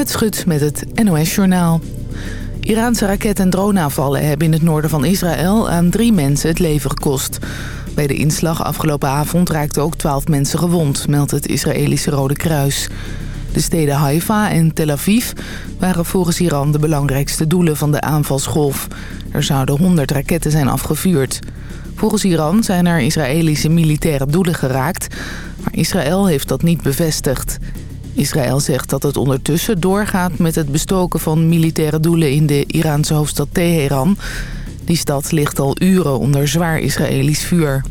Annette Schut met het NOS Journaal. Iraanse raket- en droneaanvallen hebben in het noorden van Israël aan drie mensen het leven gekost. Bij de inslag afgelopen avond raakten ook twaalf mensen gewond, meldt het Israëlische Rode Kruis. De steden Haifa en Tel Aviv waren volgens Iran de belangrijkste doelen van de aanvalsgolf. Er zouden 100 raketten zijn afgevuurd. Volgens Iran zijn er Israëlische militaire doelen geraakt, maar Israël heeft dat niet bevestigd. Israël zegt dat het ondertussen doorgaat met het bestoken van militaire doelen in de Iraanse hoofdstad Teheran. Die stad ligt al uren onder zwaar Israëlisch vuur.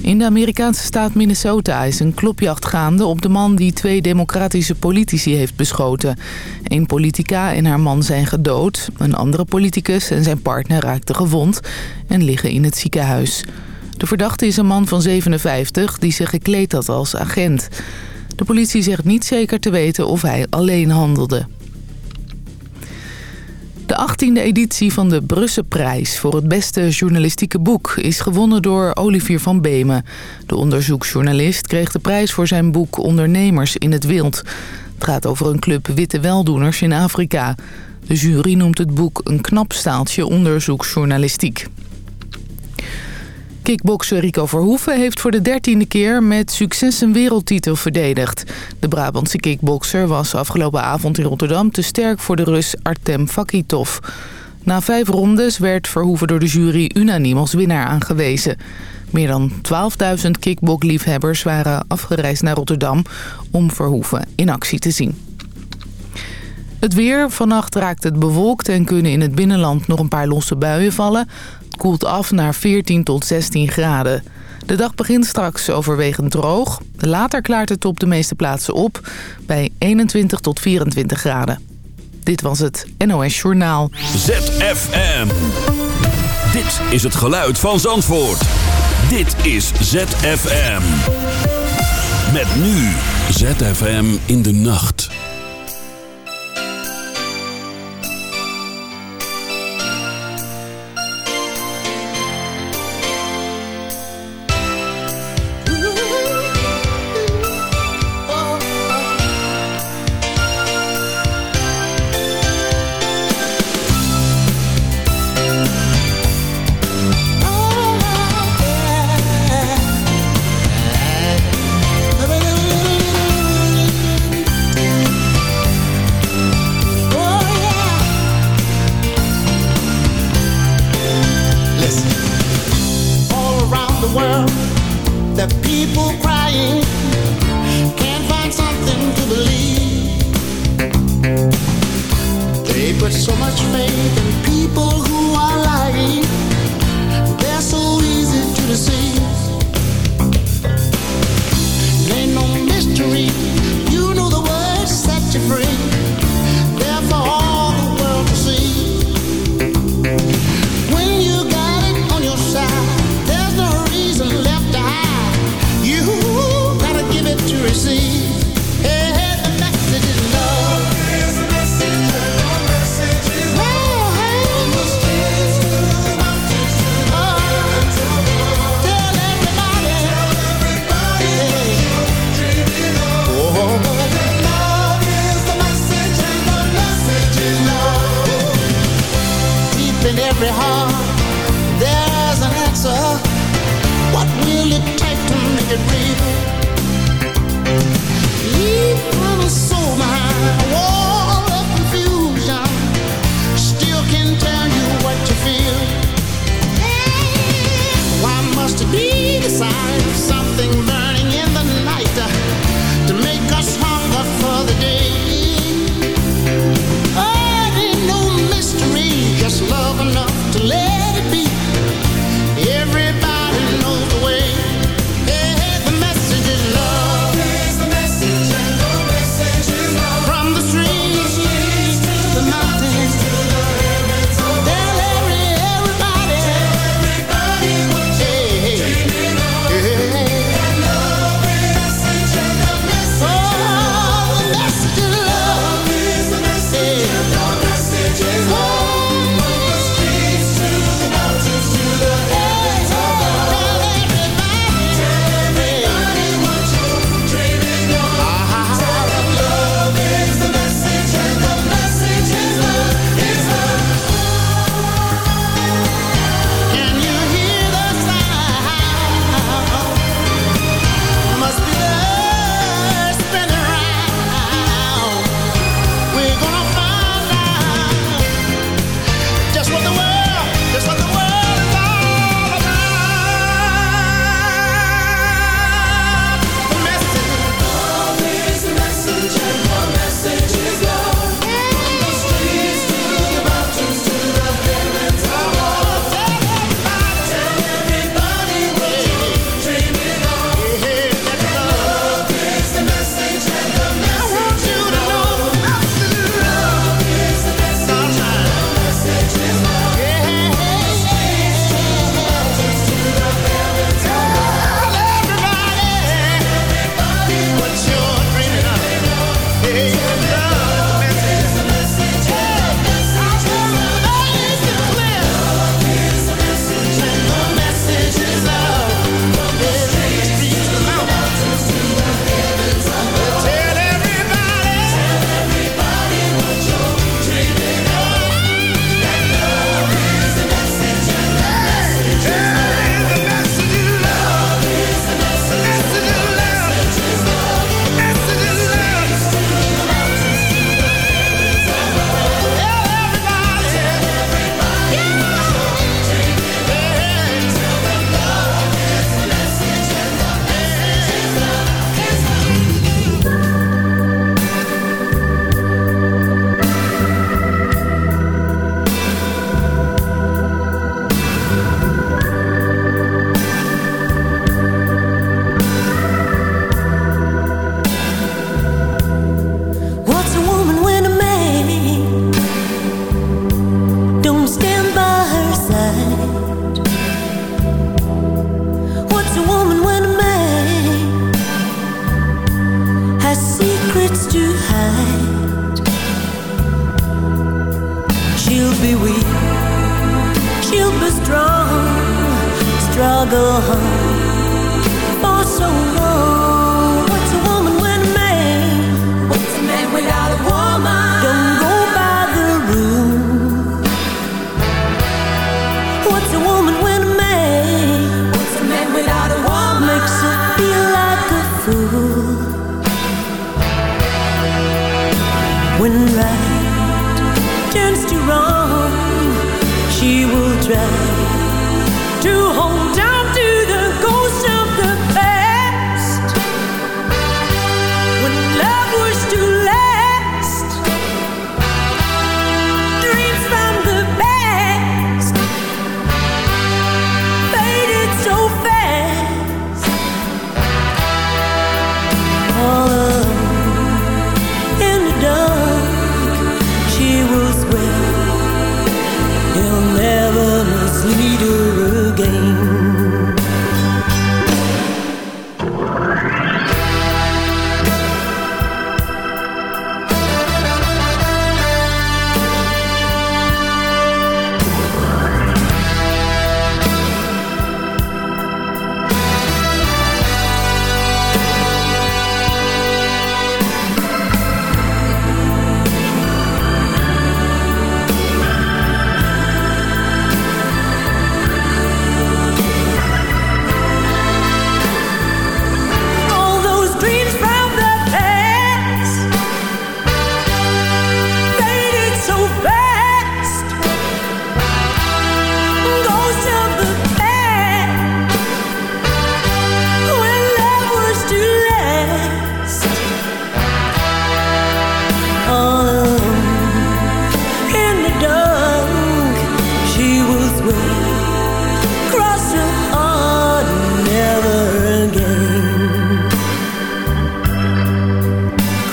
In de Amerikaanse staat Minnesota is een klopjacht gaande op de man die twee democratische politici heeft beschoten. Een politica en haar man zijn gedood. Een andere politicus en zijn partner raakten gewond en liggen in het ziekenhuis. De verdachte is een man van 57 die zich gekleed had als agent. De politie zegt niet zeker te weten of hij alleen handelde. De 18e editie van de Brusselprijs voor het beste journalistieke boek... is gewonnen door Olivier van Beemen. De onderzoeksjournalist kreeg de prijs voor zijn boek Ondernemers in het Wild. Het gaat over een club witte weldoeners in Afrika. De jury noemt het boek een knap staaltje onderzoeksjournalistiek. Kickbokser Rico Verhoeven heeft voor de dertiende keer met succes een wereldtitel verdedigd. De Brabantse kickbokser was afgelopen avond in Rotterdam te sterk voor de Rus Artem Fakitov. Na vijf rondes werd Verhoeven door de jury unaniem als winnaar aangewezen. Meer dan 12.000 kickbokliefhebbers waren afgereisd naar Rotterdam om Verhoeven in actie te zien. Het weer. Vannacht raakt het bewolkt en kunnen in het binnenland nog een paar losse buien vallen. Het koelt af naar 14 tot 16 graden. De dag begint straks overwegend droog. Later klaart het op de meeste plaatsen op bij 21 tot 24 graden. Dit was het NOS Journaal. ZFM. Dit is het geluid van Zandvoort. Dit is ZFM. Met nu ZFM in de nacht.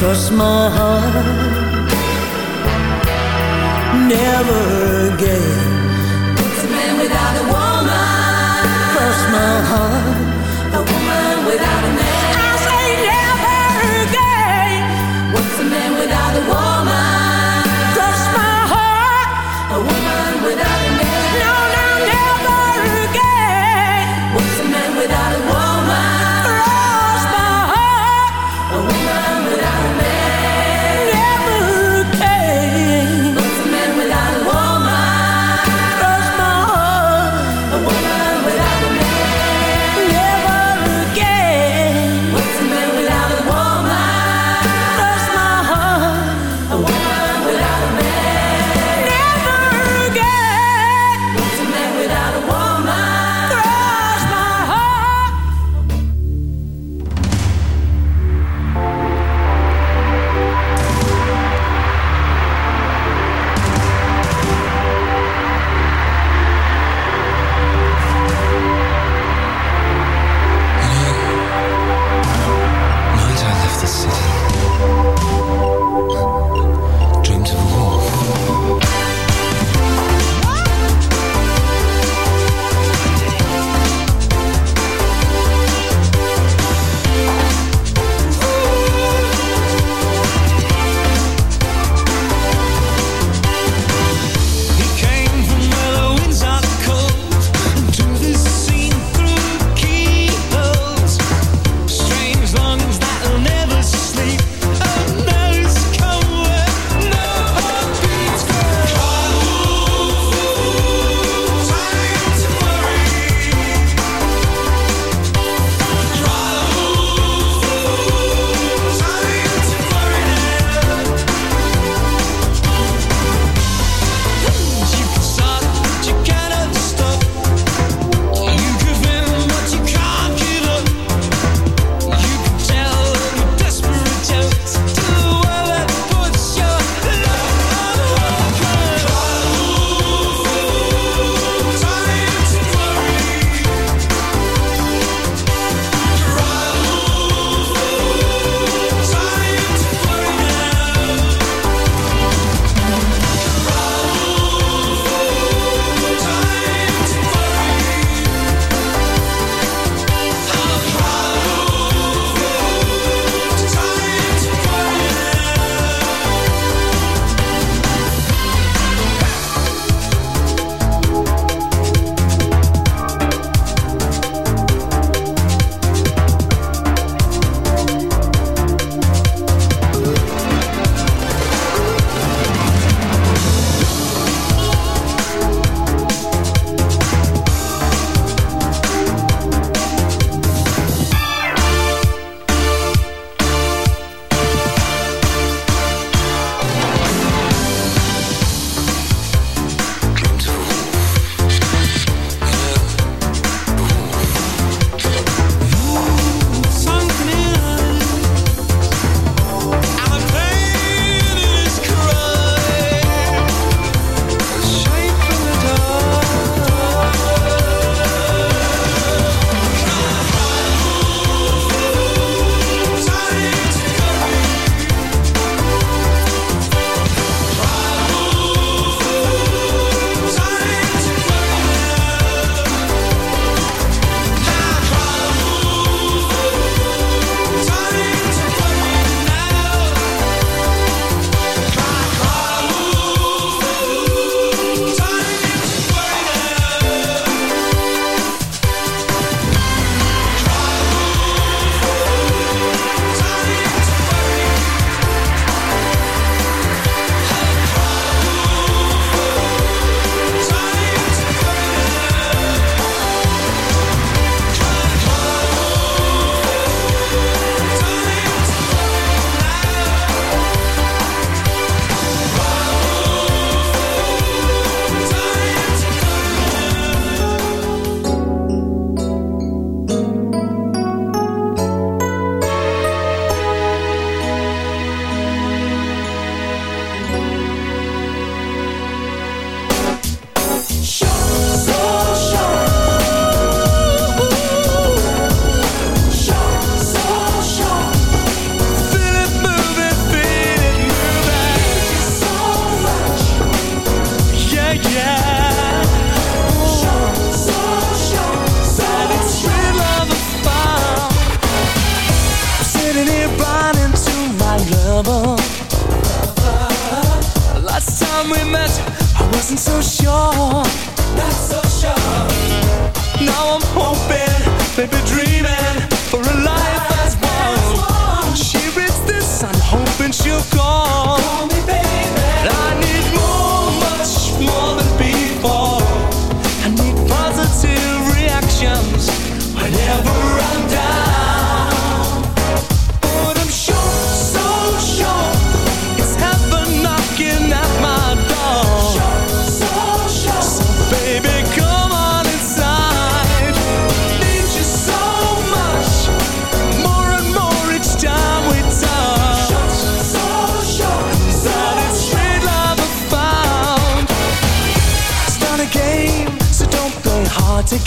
cross my heart. Never again. It's a man without a woman. Cross my heart. A woman without a man.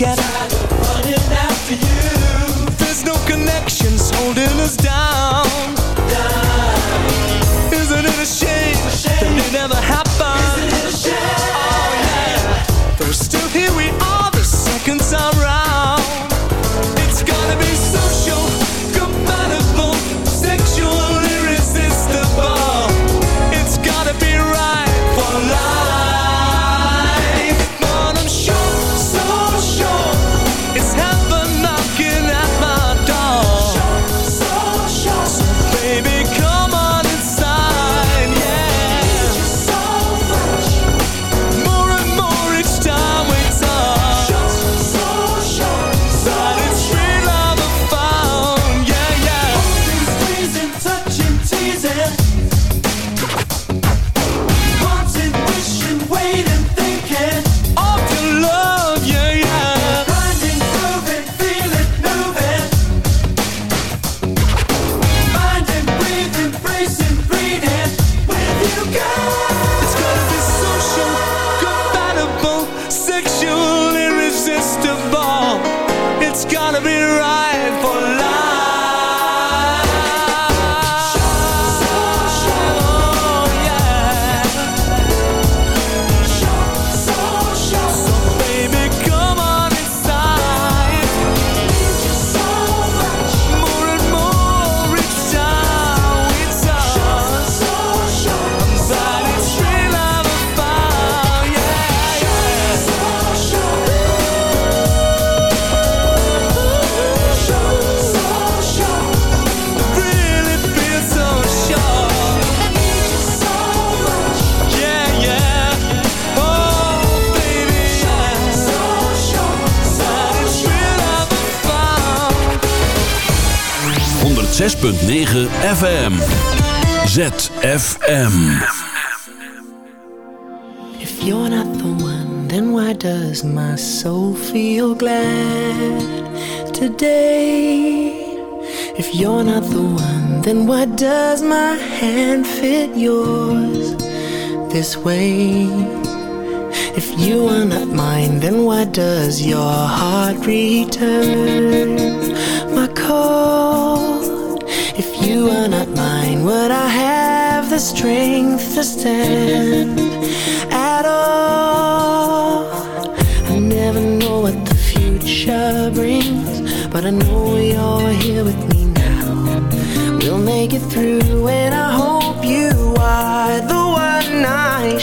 together 106.9 FM. ZFM. If you're not the one, then why does my soul feel glad today? If you're not the one, then why does my hand fit yours this way? If you are not mine, then why does your heart return you are not mine, would I have the strength to stand at all? I never know what the future brings, but I know you're here with me now. We'll make it through, and I hope you are the one I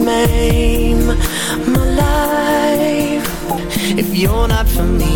maim my life? If you're not for me,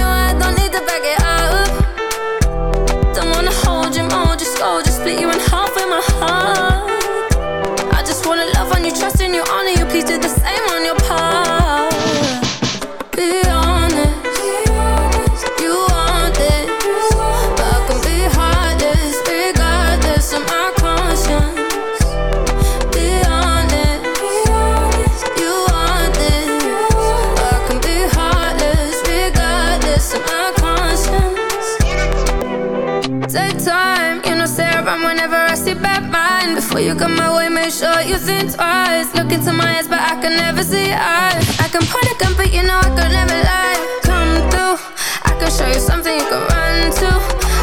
Before you come my way, make sure you think twice. Look into my eyes, but I can never see eyes. I can point a gun, but you know I could never lie. Come through, I can show you something you can run to.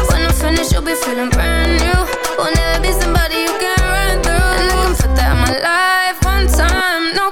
When I'm finished, you'll be feeling brand new. Will never be somebody you can run through. And I can put that in my life one time, no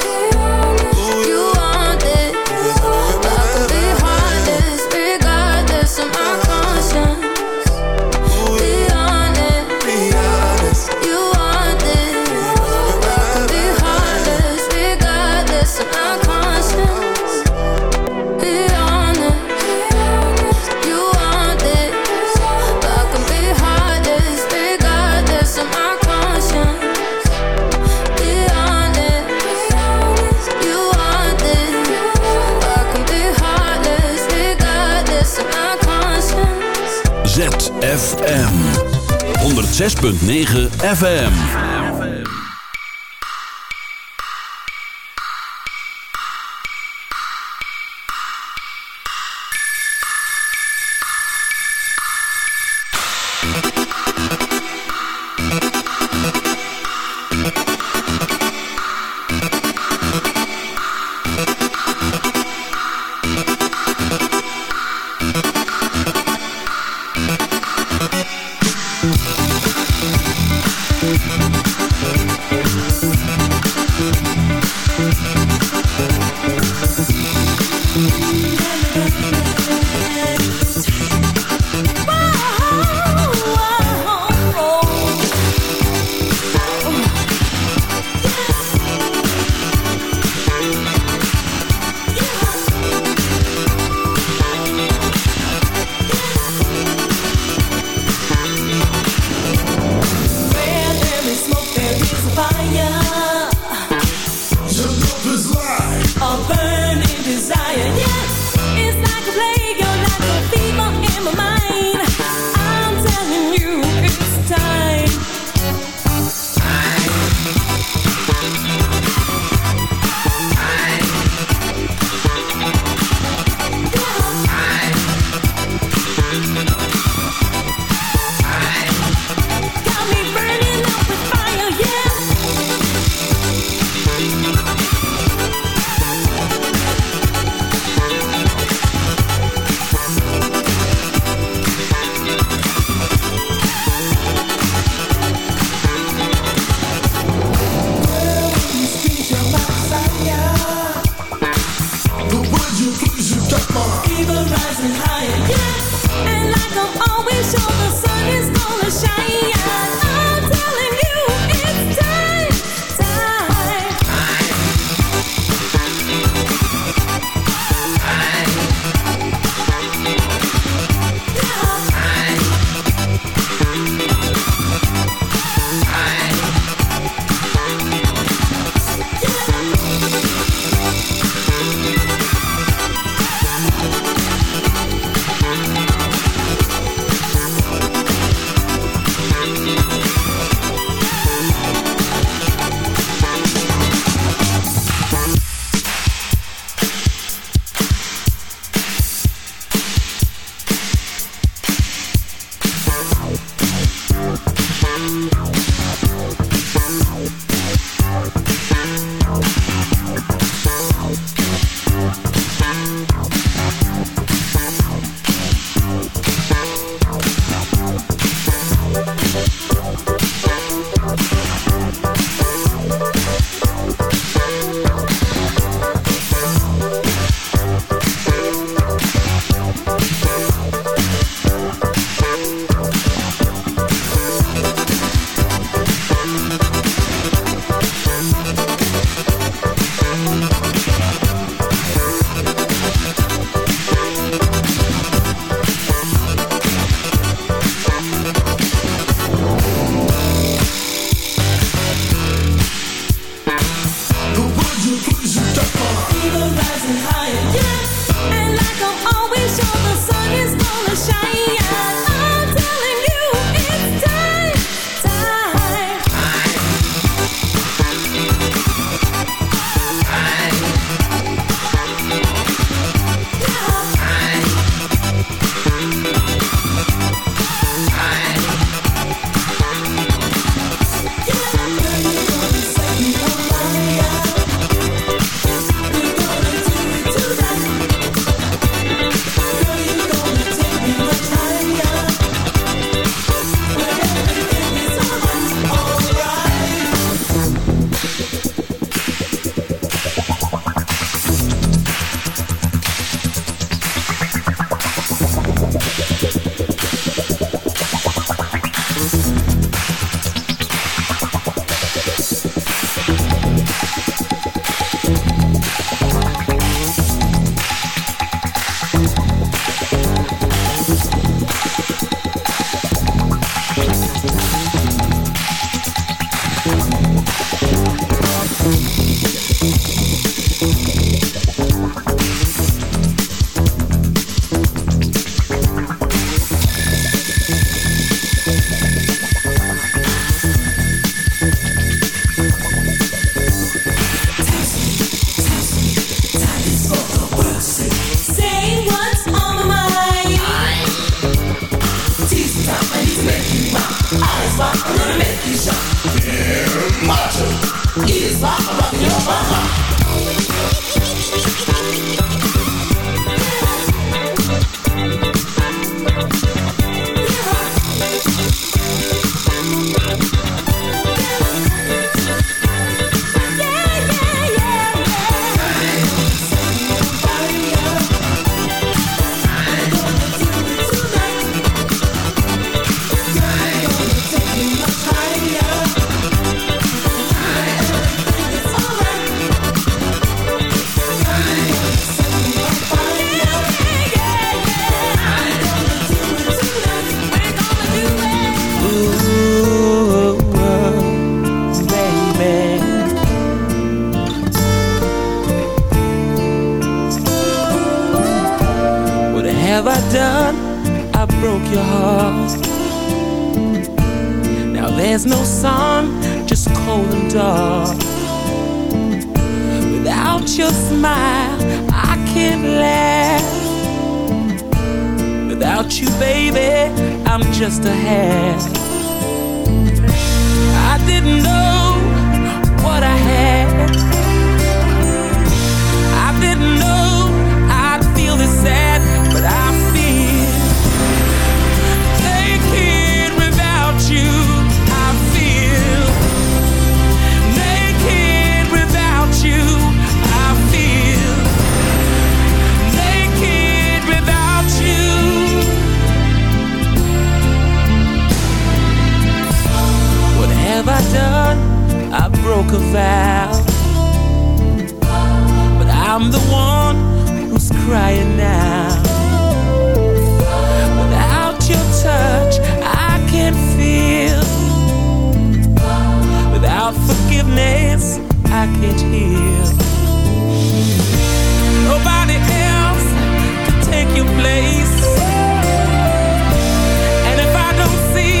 106.9 FM. Telling you that every lie you ever heard